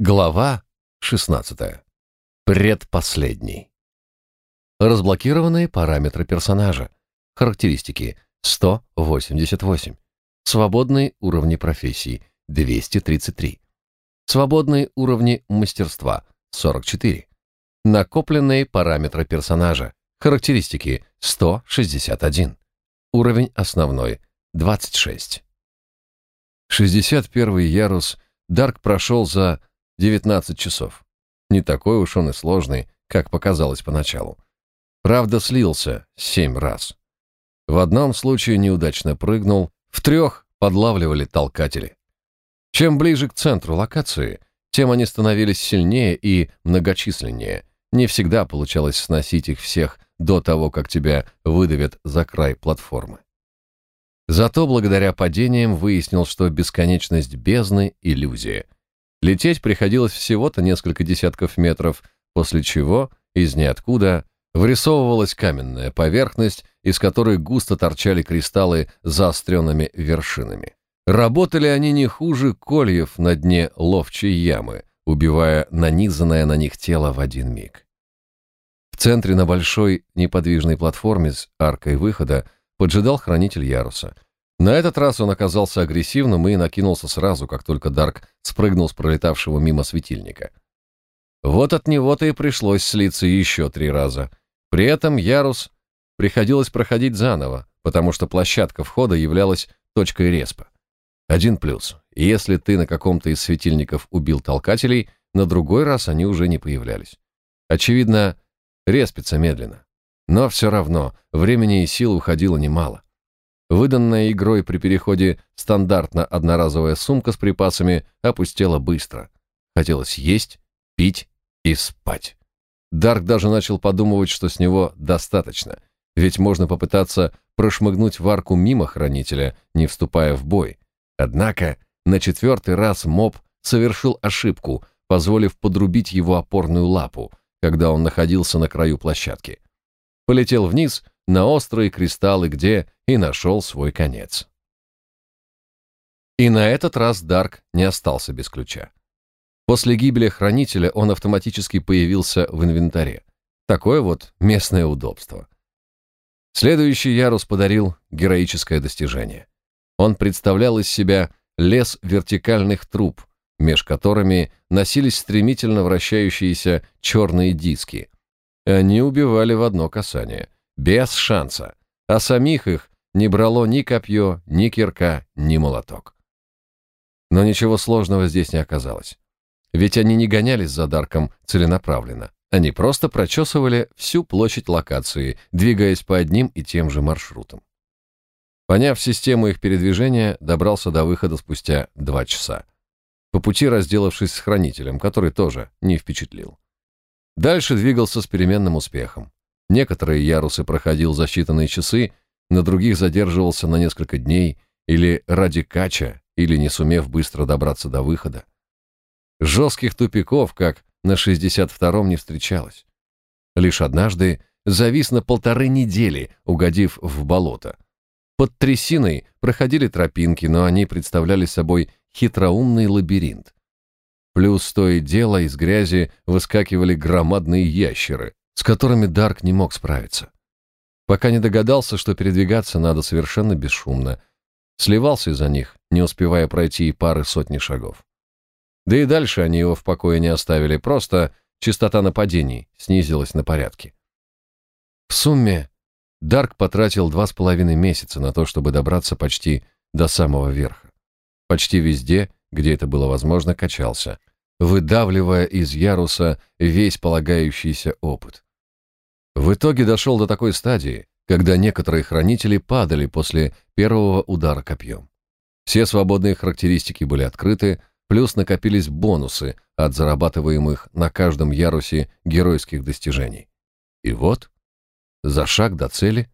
Глава 16. Предпоследний. Разблокированные параметры персонажа. Характеристики 188. Свободные уровни профессий 233. Свободные уровни мастерства 44. Накопленные параметры персонажа. Характеристики 161. Уровень основной 26. 61 ярус Дарк прошел за 19 часов. Не такой уж он и сложный, как показалось поначалу. Правда, слился семь раз. В одном случае неудачно прыгнул, в трех подлавливали толкатели. Чем ближе к центру локации, тем они становились сильнее и многочисленнее. Не всегда получалось сносить их всех до того, как тебя выдавят за край платформы. Зато благодаря падениям выяснил, что бесконечность бездны — иллюзия — Лететь приходилось всего-то несколько десятков метров, после чего из ниоткуда вырисовывалась каменная поверхность, из которой густо торчали кристаллы с заостренными вершинами. Работали они не хуже кольев на дне ловчей ямы, убивая нанизанное на них тело в один миг. В центре на большой неподвижной платформе с аркой выхода поджидал хранитель яруса — на этот раз он оказался агрессивным и накинулся сразу, как только Дарк спрыгнул с пролетавшего мимо светильника. Вот от него-то и пришлось слиться еще три раза. При этом ярус приходилось проходить заново, потому что площадка входа являлась точкой респа. Один плюс. Если ты на каком-то из светильников убил толкателей, на другой раз они уже не появлялись. Очевидно, респится медленно. Но все равно времени и сил уходило немало. Выданная игрой при переходе стандартно одноразовая сумка с припасами опустела быстро. Хотелось есть, пить и спать. Дарк даже начал подумывать, что с него достаточно, ведь можно попытаться прошмыгнуть в арку мимо хранителя, не вступая в бой. Однако на четвертый раз моб совершил ошибку, позволив подрубить его опорную лапу, когда он находился на краю площадки. Полетел вниз на острые кристаллы, где и нашел свой конец. И на этот раз Дарк не остался без ключа. После гибели хранителя он автоматически появился в инвентаре. Такое вот местное удобство. Следующий ярус подарил героическое достижение. Он представлял из себя лес вертикальных труб, меж которыми носились стремительно вращающиеся черные диски. Они убивали в одно касание, без шанса, а самих их не брало ни копье, ни кирка, ни молоток. Но ничего сложного здесь не оказалось. Ведь они не гонялись за Дарком целенаправленно. Они просто прочесывали всю площадь локации, двигаясь по одним и тем же маршрутам. Поняв систему их передвижения, добрался до выхода спустя два часа. По пути разделавшись с хранителем, который тоже не впечатлил. Дальше двигался с переменным успехом. Некоторые ярусы проходил за считанные часы, на других задерживался на несколько дней или ради кача, или не сумев быстро добраться до выхода. Жестких тупиков, как на 62-м, не встречалось. Лишь однажды завис на полторы недели, угодив в болото. Под трясиной проходили тропинки, но они представляли собой хитроумный лабиринт. Плюс то и дело из грязи выскакивали громадные ящеры, с которыми Дарк не мог справиться пока не догадался, что передвигаться надо совершенно бесшумно. Сливался из-за них, не успевая пройти и пары сотни шагов. Да и дальше они его в покое не оставили, просто частота нападений снизилась на порядки. В сумме Дарк потратил два с половиной месяца на то, чтобы добраться почти до самого верха. Почти везде, где это было возможно, качался, выдавливая из яруса весь полагающийся опыт. В итоге дошел до такой стадии, когда некоторые хранители падали после первого удара копьем. Все свободные характеристики были открыты, плюс накопились бонусы от зарабатываемых на каждом ярусе геройских достижений. И вот, за шаг до цели,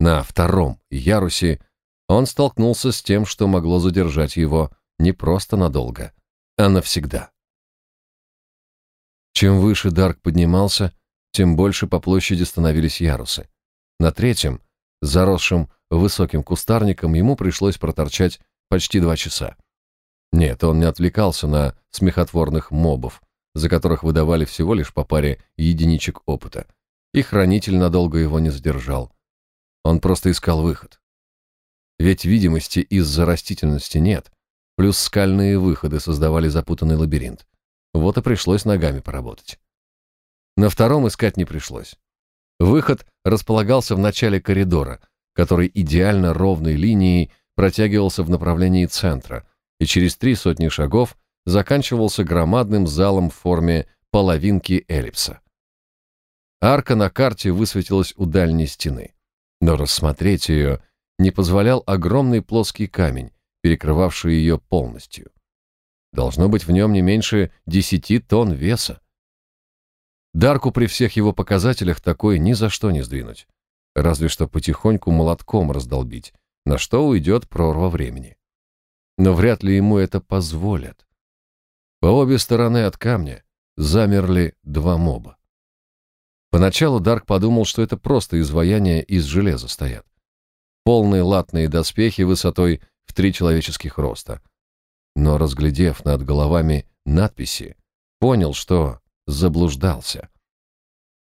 на втором ярусе он столкнулся с тем, что могло задержать его не просто надолго, а навсегда. Чем выше Дарк поднимался, тем больше по площади становились ярусы. На третьем, заросшем высоким кустарником, ему пришлось проторчать почти два часа. Нет, он не отвлекался на смехотворных мобов, за которых выдавали всего лишь по паре единичек опыта. И хранитель надолго его не задержал. Он просто искал выход. Ведь видимости из-за растительности нет, плюс скальные выходы создавали запутанный лабиринт. Вот и пришлось ногами поработать. На втором искать не пришлось. Выход располагался в начале коридора, который идеально ровной линией протягивался в направлении центра и через три сотни шагов заканчивался громадным залом в форме половинки эллипса. Арка на карте высветилась у дальней стены, но рассмотреть ее не позволял огромный плоский камень, перекрывавший ее полностью. Должно быть в нем не меньше десяти тонн веса. Дарку при всех его показателях такое ни за что не сдвинуть. Разве что потихоньку молотком раздолбить, на что уйдет прорва времени. Но вряд ли ему это позволят. По обе стороны от камня замерли два моба. Поначалу Дарк подумал, что это просто изваяния из железа стоят. Полные латные доспехи высотой в три человеческих роста. Но, разглядев над головами надписи, понял, что заблуждался.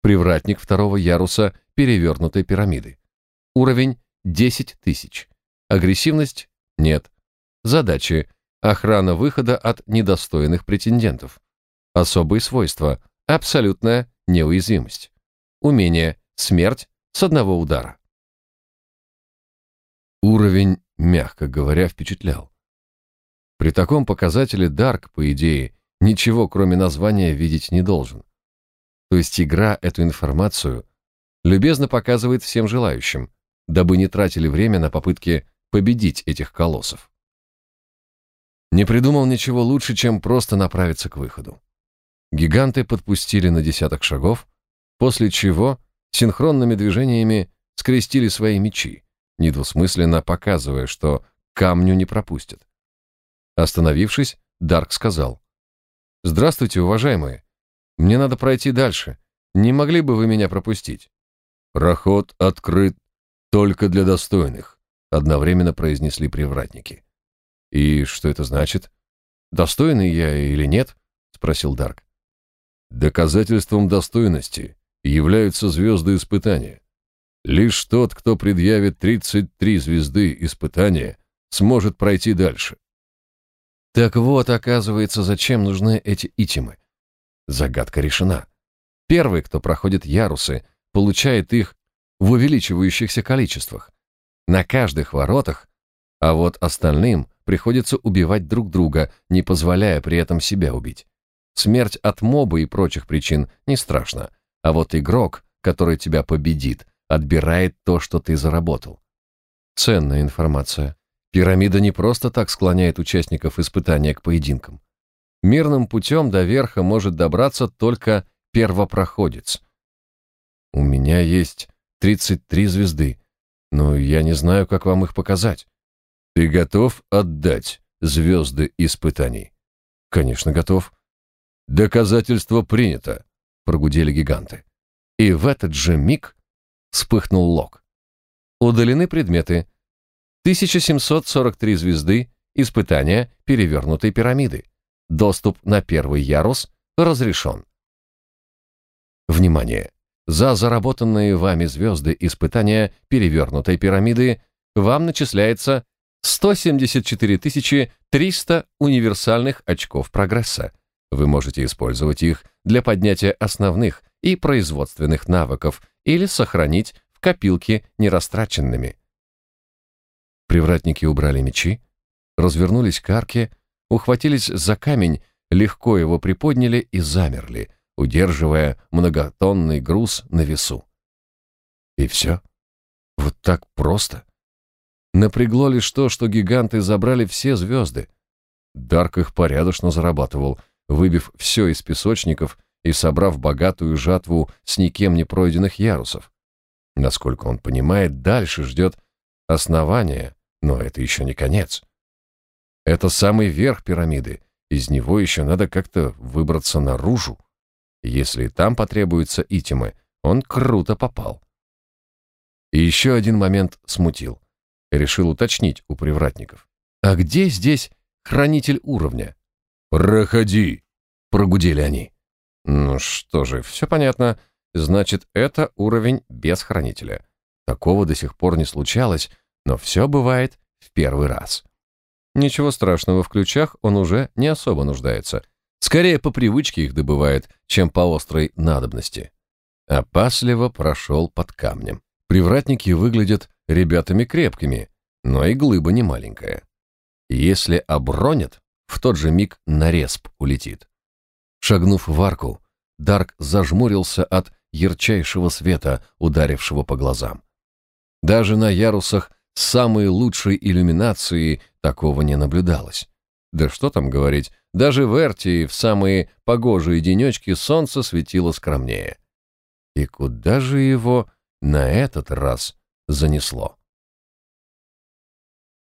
Привратник второго яруса перевернутой пирамиды. Уровень 10 тысяч. Агрессивность – нет. Задачи Охрана выхода от недостойных претендентов. Особые свойства. Абсолютная неуязвимость. Умение. Смерть с одного удара. Уровень, мягко говоря, впечатлял. При таком показателе Дарк, по идее, ничего кроме названия видеть не должен. То есть игра эту информацию любезно показывает всем желающим, дабы не тратили время на попытки победить этих колоссов. Не придумал ничего лучше, чем просто направиться к выходу. Гиганты подпустили на десяток шагов, после чего синхронными движениями скрестили свои мечи, недвусмысленно показывая, что камню не пропустят. Остановившись, Дарк сказал: "Здравствуйте, уважаемые. Мне надо пройти дальше. Не могли бы вы меня пропустить?" "Проход открыт только для достойных", одновременно произнесли привратники. «И что это значит? Достойный я или нет?» — спросил Дарк. «Доказательством достойности являются звезды испытания. Лишь тот, кто предъявит 33 звезды испытания, сможет пройти дальше». Так вот, оказывается, зачем нужны эти итимы. Загадка решена. Первый, кто проходит ярусы, получает их в увеличивающихся количествах. На каждых воротах, а вот остальным приходится убивать друг друга, не позволяя при этом себя убить. Смерть от моба и прочих причин не страшна, а вот игрок, который тебя победит, отбирает то, что ты заработал. Ценная информация. Пирамида не просто так склоняет участников испытания к поединкам. Мирным путем до верха может добраться только первопроходец. У меня есть 33 звезды, но я не знаю, как вам их показать. Ты готов отдать звезды испытаний? Конечно, готов. Доказательство принято, прогудели гиганты. И в этот же миг вспыхнул лог. Удалены предметы. 1743 звезды, испытания перевернутой пирамиды. Доступ на первый ярус разрешен. Внимание! За заработанные вами звезды испытания перевернутой пирамиды вам начисляется 174 300 универсальных очков прогресса. Вы можете использовать их для поднятия основных и производственных навыков или сохранить в копилке нерастраченными. Привратники убрали мечи, развернулись к арке, ухватились за камень, легко его приподняли и замерли, удерживая многотонный груз на весу. И все? Вот так просто? Напрягло лишь то, что гиганты забрали все звезды. Дарк их порядочно зарабатывал, выбив все из песочников и собрав богатую жатву с никем не пройденных ярусов. Насколько он понимает, дальше ждет основание, но это еще не конец. Это самый верх пирамиды, из него еще надо как-то выбраться наружу. Если там потребуются итимы, он круто попал. И еще один момент смутил решил уточнить у привратников. А где здесь хранитель уровня? «Проходи!» — прогудели они. Ну что же, все понятно. Значит, это уровень без хранителя. Такого до сих пор не случалось, но все бывает в первый раз. Ничего страшного, в ключах он уже не особо нуждается. Скорее по привычке их добывает, чем по острой надобности. Опасливо прошел под камнем. Привратники выглядят ребятами крепкими, но и глыба не маленькая. Если обронят, в тот же миг на респ улетит. Шагнув в арку, Дарк зажмурился от ярчайшего света, ударившего по глазам. Даже на ярусах самой лучшей иллюминации такого не наблюдалось. Да что там говорить, даже в Эртии в самые погожие денечки солнце светило скромнее. И куда же его на этот раз занесло?